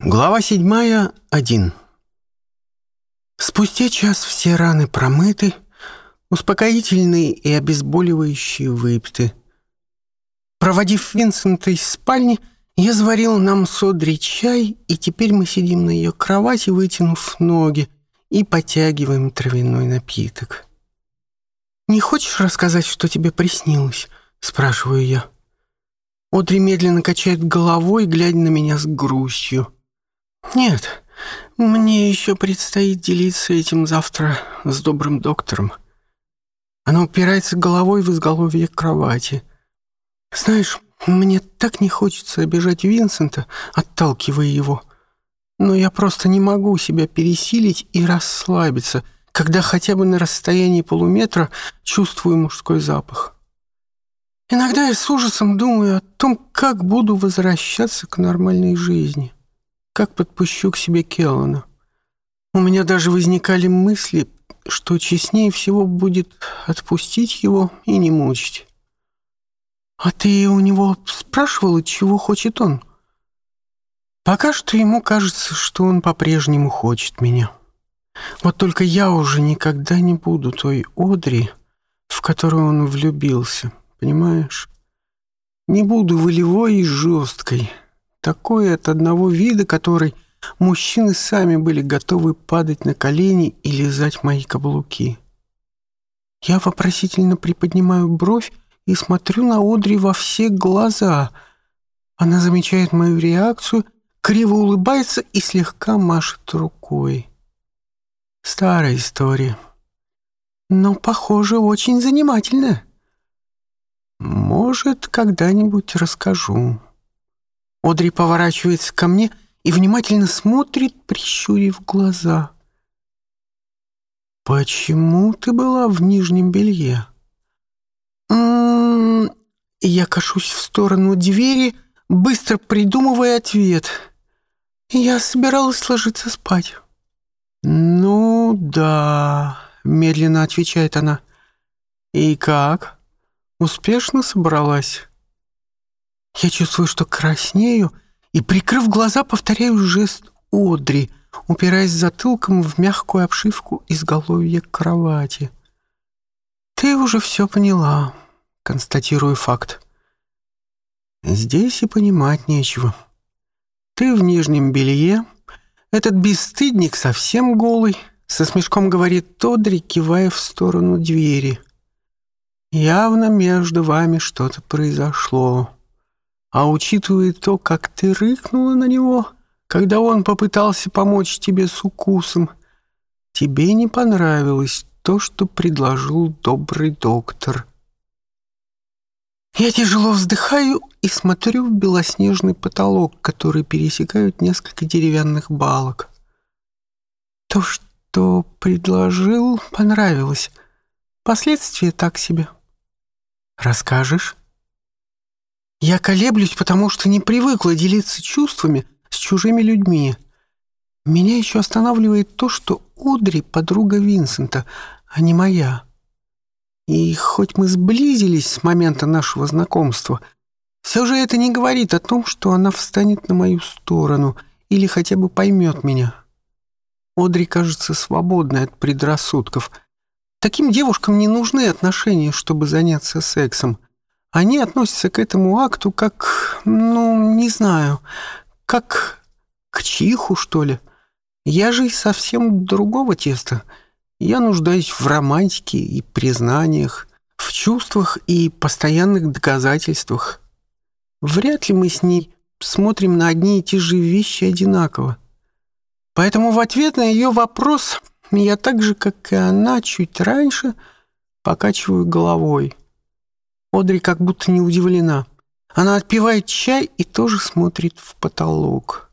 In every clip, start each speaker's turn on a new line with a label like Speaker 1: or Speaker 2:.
Speaker 1: Глава 7, 1. Спустя час все раны промыты, успокоительные и обезболивающие выпиты. Проводив Винсента из спальни, я заварил нам содри чай, и теперь мы сидим на ее кровати, вытянув ноги, и потягиваем травяной напиток. «Не хочешь рассказать, что тебе приснилось?» — спрашиваю я. Одри медленно качает головой, глядя на меня с грустью. Нет, мне еще предстоит делиться этим завтра с добрым доктором. Она упирается головой в изголовье кровати. Знаешь, мне так не хочется обижать Винсента, отталкивая его. Но я просто не могу себя пересилить и расслабиться, когда хотя бы на расстоянии полуметра чувствую мужской запах. Иногда я с ужасом думаю о том, как буду возвращаться к нормальной жизни. Как подпущу к себе Келлана. У меня даже возникали мысли, что честнее всего будет отпустить его и не мучить. А ты у него спрашивала, чего хочет он? Пока что ему кажется, что он по-прежнему хочет меня. Вот только я уже никогда не буду той Одри, в которую он влюбился, понимаешь? Не буду волевой и жесткой, — такое от одного вида который мужчины сами были готовы падать на колени и лизать мои каблуки. Я вопросительно приподнимаю бровь и смотрю на Одри во все глаза. Она замечает мою реакцию, криво улыбается и слегка машет рукой. Старая история. Но, похоже, очень занимательная. Может, когда-нибудь расскажу. Одри поворачивается ко мне и внимательно смотрит, прищурив глаза. «Почему ты была в нижнем белье?» Я кашусь в сторону двери, быстро придумывая ответ. «Я собиралась ложиться спать». «Ну да», — медленно отвечает она. «И как?» «Успешно собралась?» Я чувствую, что краснею, и, прикрыв глаза, повторяю жест Одри, упираясь затылком в мягкую обшивку изголовья кровати. «Ты уже все поняла», — констатирую факт. «Здесь и понимать нечего. Ты в нижнем белье, этот бесстыдник совсем голый», — со смешком говорит Одри, кивая в сторону двери. «Явно между вами что-то произошло». А учитывая то, как ты рыкнула на него, когда он попытался помочь тебе с укусом, тебе не понравилось то, что предложил добрый доктор. Я тяжело вздыхаю и смотрю в белоснежный потолок, который пересекают несколько деревянных балок. То, что предложил, понравилось. Последствия так себе. Расскажешь? Я колеблюсь, потому что не привыкла делиться чувствами с чужими людьми. Меня еще останавливает то, что Одри — подруга Винсента, а не моя. И хоть мы сблизились с момента нашего знакомства, все же это не говорит о том, что она встанет на мою сторону или хотя бы поймет меня. Одри кажется свободной от предрассудков. Таким девушкам не нужны отношения, чтобы заняться сексом — они относятся к этому акту как, ну, не знаю, как к чиху, что ли. Я же из совсем другого теста. Я нуждаюсь в романтике и признаниях, в чувствах и постоянных доказательствах. Вряд ли мы с ней смотрим на одни и те же вещи одинаково. Поэтому в ответ на ее вопрос я так же, как и она чуть раньше, покачиваю головой – Одри как будто не удивлена. Она отпивает чай и тоже смотрит в потолок.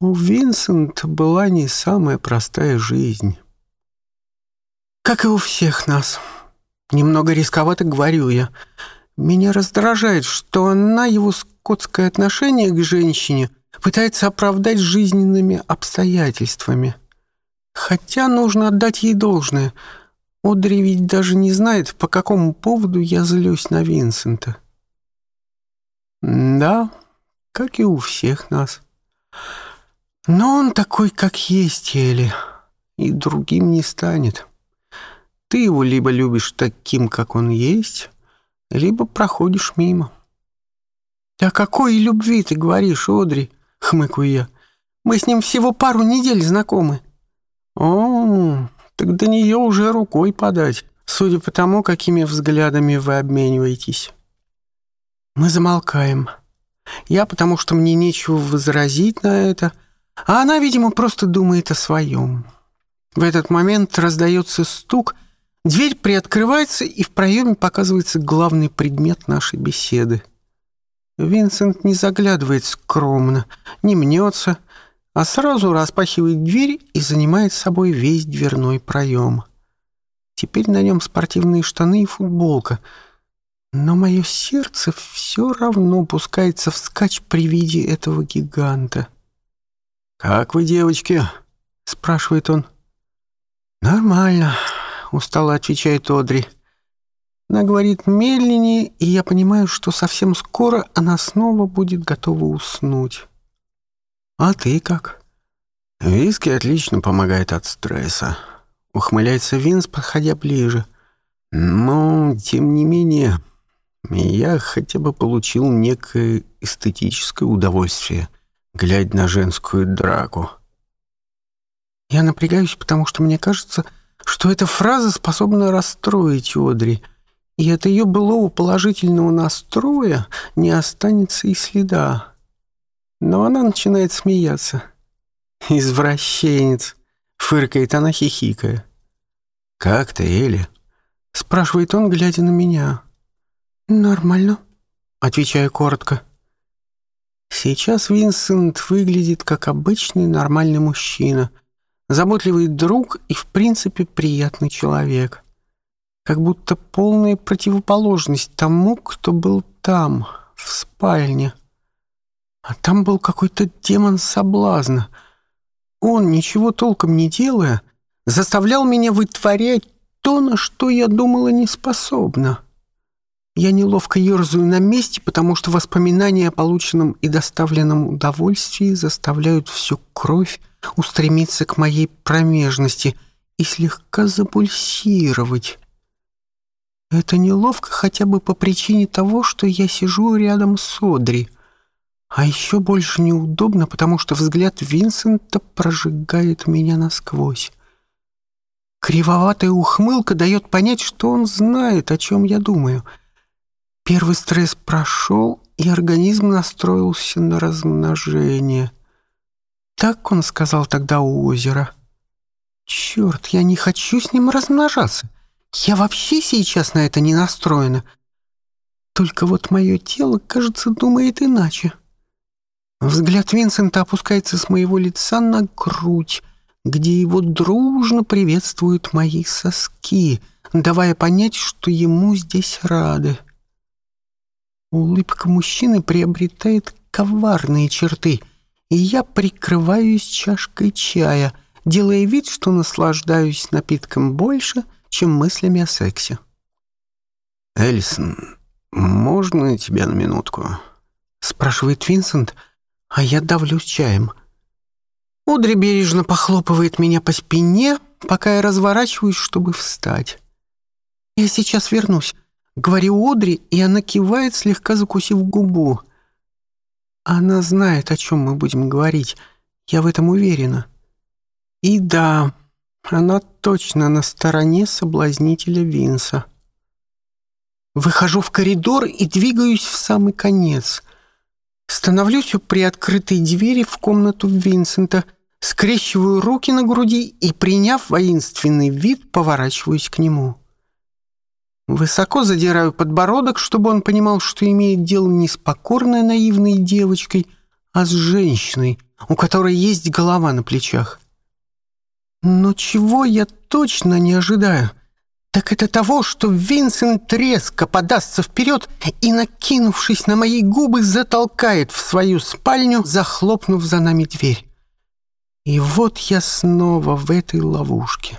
Speaker 1: У Винсент была не самая простая жизнь. Как и у всех нас. Немного рисковато говорю я. Меня раздражает, что она его скотское отношение к женщине пытается оправдать жизненными обстоятельствами. Хотя нужно отдать ей должное — Одри ведь даже не знает, по какому поводу я злюсь на Винсента. Да, как и у всех нас. Но он такой, как есть, Эли, и другим не станет. Ты его либо любишь таким, как он есть, либо проходишь мимо. Да какой любви ты говоришь, Одри?» — хмыкаю я. «Мы с ним всего пару недель знакомы». «О, так до нее уже рукой подать, судя по тому, какими взглядами вы обмениваетесь. Мы замолкаем. Я потому что мне нечего возразить на это, а она, видимо, просто думает о своем. В этот момент раздается стук, дверь приоткрывается, и в проеме показывается главный предмет нашей беседы. Винсент не заглядывает скромно, не мнется, а сразу распахивает дверь и занимает собой весь дверной проем. Теперь на нем спортивные штаны и футболка. Но мое сердце все равно пускается вскачь при виде этого гиганта.
Speaker 2: «Как вы, девочки?» — спрашивает он.
Speaker 1: «Нормально», — устало отвечает Одри. Она говорит медленнее, и я понимаю, что совсем скоро она снова будет готова уснуть. А ты как?
Speaker 2: Виски отлично помогает от стресса. Ухмыляется Винс, подходя ближе. Но, тем не менее, я хотя бы получил некое эстетическое удовольствие, глядя на женскую драку.
Speaker 1: Я напрягаюсь, потому что мне кажется, что эта фраза способна расстроить Одри, и от ее былого положительного настроя не останется и следа. Но она начинает смеяться. «Извращенец!» — фыркает она, хихикая.
Speaker 2: «Как ты, Эли?»
Speaker 1: — спрашивает он, глядя на меня. «Нормально», — отвечаю коротко. Сейчас Винсент выглядит как обычный нормальный мужчина, заботливый друг и, в принципе, приятный человек. Как будто полная противоположность тому, кто был там, в спальне. А там был какой-то демон соблазна. Он, ничего толком не делая, заставлял меня вытворять то, на что я думала не способна. Я неловко ерзаю на месте, потому что воспоминания о полученном и доставленном удовольствии заставляют всю кровь устремиться к моей промежности и слегка запульсировать. Это неловко хотя бы по причине того, что я сижу рядом с Одри — а еще больше неудобно, потому что взгляд Винсента прожигает меня насквозь. Кривоватая ухмылка дает понять, что он знает, о чем я думаю. Первый стресс прошел, и организм настроился на размножение. Так он сказал тогда у озера. Черт, я не хочу с ним размножаться. Я вообще сейчас на это не настроена. Только вот мое тело, кажется, думает иначе. Взгляд Винсента опускается с моего лица на грудь, где его дружно приветствуют мои соски, давая понять, что ему здесь рады. Улыбка мужчины приобретает коварные черты, и я прикрываюсь чашкой чая, делая вид, что наслаждаюсь напитком больше, чем мыслями о сексе.
Speaker 2: «Эллисон, можно тебя на минутку?»
Speaker 1: — спрашивает Винсент — а я давлюсь чаем. Удри бережно похлопывает меня по спине, пока я разворачиваюсь, чтобы встать. «Я сейчас вернусь», — говорю Одри, и она кивает, слегка закусив губу. Она знает, о чем мы будем говорить, я в этом уверена. И да, она точно на стороне соблазнителя Винса. Выхожу в коридор и двигаюсь в самый конец — Становлюсь у приоткрытой двери в комнату Винсента, скрещиваю руки на груди и, приняв воинственный вид, поворачиваюсь к нему. Высоко задираю подбородок, чтобы он понимал, что имеет дело не с покорной наивной девочкой, а с женщиной, у которой есть голова на плечах. Но чего я точно не ожидаю, так это того, что Винсент резко подастся вперед и, накинувшись на мои губы, затолкает в свою спальню, захлопнув за нами дверь. И вот я снова в этой ловушке.